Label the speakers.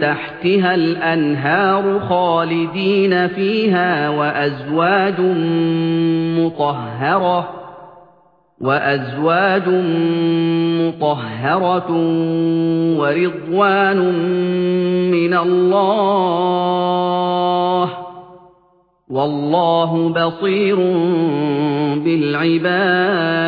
Speaker 1: تحتها الأنهار خالدين فيها وأزواج مطهرة وأزواج مطهرة ورضوان من الله والله بصير بالعباد